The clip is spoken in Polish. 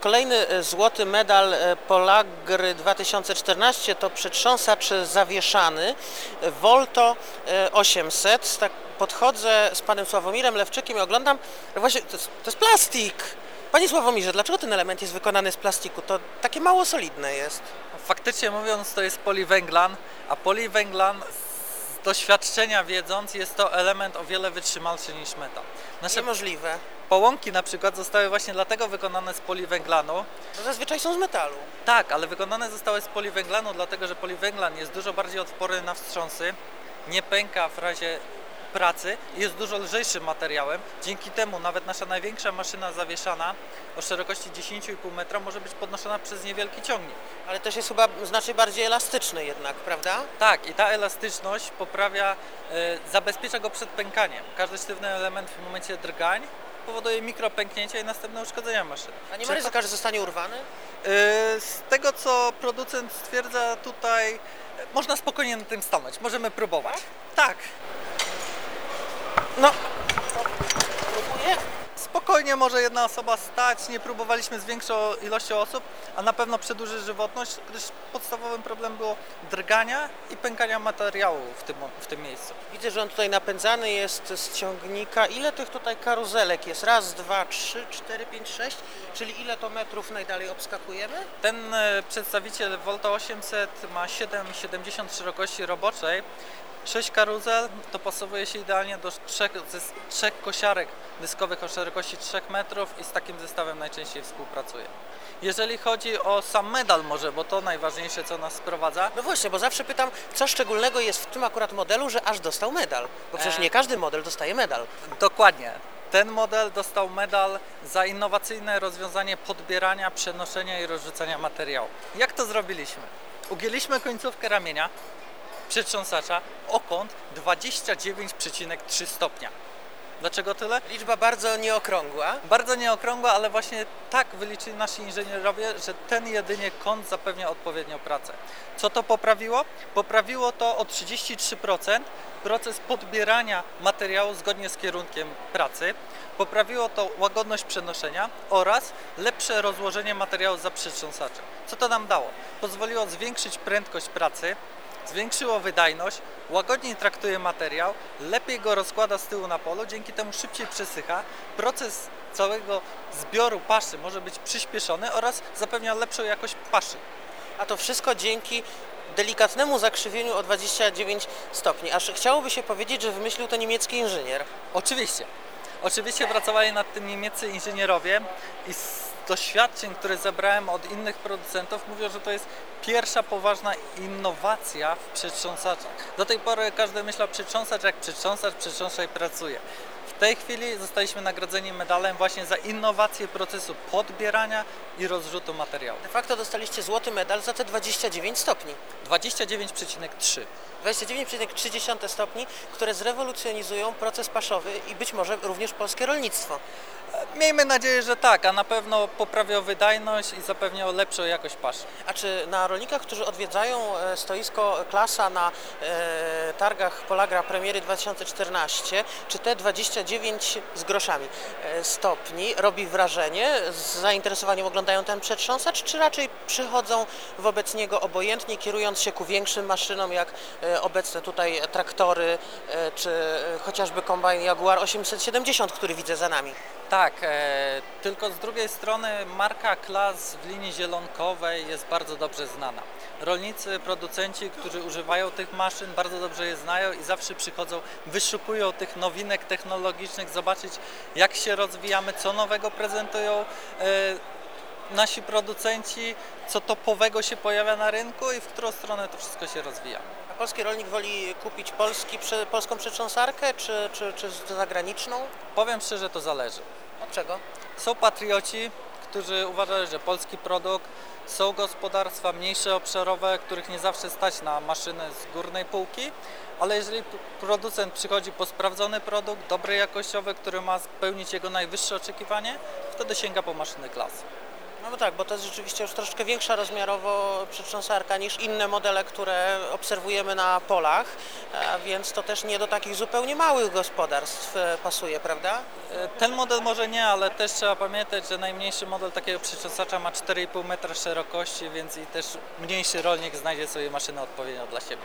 Kolejny e, złoty medal e, Polagry 2014 to przetrząsacz zawieszany e, Volto e, 800. Tak podchodzę z panem Sławomirem Lewczykiem i oglądam, właśnie to jest, to jest plastik. Panie Sławomirze, dlaczego ten element jest wykonany z plastiku? To takie mało solidne jest. Faktycznie mówiąc, to jest poliwęglan, a poliwęglan z doświadczenia wiedząc, jest to element o wiele wytrzymalszy niż metal. Nasze Niemożliwe. połąki na przykład zostały właśnie dlatego wykonane z poliwęglanu. To zazwyczaj są z metalu. Tak, ale wykonane zostały z poliwęglanu, dlatego że poliwęglan jest dużo bardziej odporny na wstrząsy, nie pęka w razie pracy jest dużo lżejszym materiałem. Dzięki temu nawet nasza największa maszyna zawieszana o szerokości 10,5 metra może być podnoszona przez niewielki ciągnik. Ale też jest chyba znacznie bardziej elastyczny jednak, prawda? Tak, i ta elastyczność poprawia, e, zabezpiecza go przed pękaniem. Każdy sztywny element w momencie drgań powoduje mikropęknięcia i następne uszkodzenia maszyny. A nie ma Czy- ryzyka, że zostanie urwany? E, Z tego co producent stwierdza tutaj, e, można spokojnie na tym stanąć, możemy próbować. Tak, No, próbuję. spokojnie może jedna osoba stać, nie próbowaliśmy z większą ilością osób, a na pewno przedłuży żywotność, gdyż podstawowym problemem było drgania i pękania materiału w tym, w tym miejscu. Widzę, że on tutaj napędzany jest z ciągnika. Ile tych tutaj karuzelek jest? Raz, dwa, trzy, cztery, pięć, sześć. Czyli ile to metrów najdalej obskakujemy? Ten e, przedstawiciel Volta 800 ma 7,70 szerokości roboczej. 6 karuzel dopasowuje się idealnie do trzech, trzech kosiarek dyskowych o szerokości 3 metrów i z takim zestawem najczęściej współpracuje. Jeżeli chodzi o sam medal może, bo to najważniejsze co nas sprowadza, No właśnie, bo zawsze pytam, co szczególnego jest w tym akurat modelu, że aż dostał medal. Bo przecież E. nie każdy model dostaje medal. Dokładnie. Ten model dostał medal za innowacyjne rozwiązanie podbierania, przenoszenia i rozrzucania materiału. Jak to zrobiliśmy? Ugięliśmy końcówkę ramienia przetrząsacza o kąt 29,3 stopnia. Dlaczego tyle? Liczba bardzo nieokrągła. Bardzo nieokrągła, ale właśnie tak wyliczyli nasi inżynierowie, że ten jedynie kąt zapewnia odpowiednią pracę. Co to poprawiło? Poprawiło to o 33% proces podbierania materiału zgodnie z kierunkiem pracy. Poprawiło to łagodność przenoszenia oraz lepsze rozłożenie materiału za przetrząsaczem. Co to nam dało? Pozwoliło zwiększyć prędkość pracy, zwiększyło wydajność, łagodniej traktuje materiał, lepiej go rozkłada z tyłu na polu, dzięki temu szybciej przesycha, proces całego zbioru paszy może być przyspieszony oraz zapewnia lepszą jakość paszy. A to wszystko dzięki delikatnemu zakrzywieniu o 29 stopni. Aż chciałoby się powiedzieć, że wymyślił to niemiecki inżynier. Oczywiście. Oczywiście pracowali nad tym niemieccy inżynierowie i doświadczeń, które zebrałem od innych producentów, mówią, że to jest pierwsza poważna innowacja w przetrząsaczach. Do tej pory każdy myślał przetrząsacz jak przetrząsacz, przetrząsacz i pracuje. W tej chwili zostaliśmy nagrodzeni medalem właśnie za innowację procesu podbierania i rozrzutu materiału. De facto dostaliście złoty medal za te 29 stopni. 29,3. 29,3 stopni, które zrewolucjonizują proces paszowy i być może również polskie rolnictwo. Miejmy nadzieję, że tak, a na pewno poprawią wydajność i zapewnią lepszą jakość paszy. A czy na rolnikach, którzy odwiedzają e, stoisko Klasa na e, targach Polagra Premiery 2014, czy te 29 z groszami e, stopni robi wrażenie, z zainteresowaniem oglądają ten przetrząsacz, czy raczej przychodzą wobec niego obojętnie, kierując się ku większym maszynom, jak e, obecne tutaj traktory, e, czy e, chociażby kombajn Jaguar 870, który widzę za nami? Tak, e, tylko z drugiej strony marka Klas w linii zielonkowej jest bardzo dobrze znana. Rolnicy, producenci, którzy używają tych maszyn, bardzo dobrze je znają i zawsze przychodzą, wyszukują tych nowinek technologicznych, zobaczyć jak się rozwijamy, co nowego prezentują e, nasi producenci, co topowego się pojawia na rynku i w którą stronę to wszystko się rozwija. Polski rolnik woli kupić polski, polską przetrząsarkę, czy, czy, czy zagraniczną? Powiem szczerze, to zależy. Od czego? Są patrioci, którzy uważają, że polski produkt, są gospodarstwa mniejsze obszarowe, których nie zawsze stać na maszyny z górnej półki, ale jeżeli producent przychodzi po sprawdzony produkt, dobry jakościowy, który ma spełnić jego najwyższe oczekiwanie, wtedy sięga po maszyny klasy. No tak, bo to jest rzeczywiście już troszeczkę większa rozmiarowo przetrząsarka niż inne modele, które obserwujemy na polach, więc to też nie do takich zupełnie małych gospodarstw e, pasuje, prawda? E, Ten model może nie, ale też trzeba pamiętać, że najmniejszy model takiego przecząsacza ma 4,5 metra szerokości, więc i też mniejszy rolnik znajdzie sobie maszynę odpowiednią dla siebie.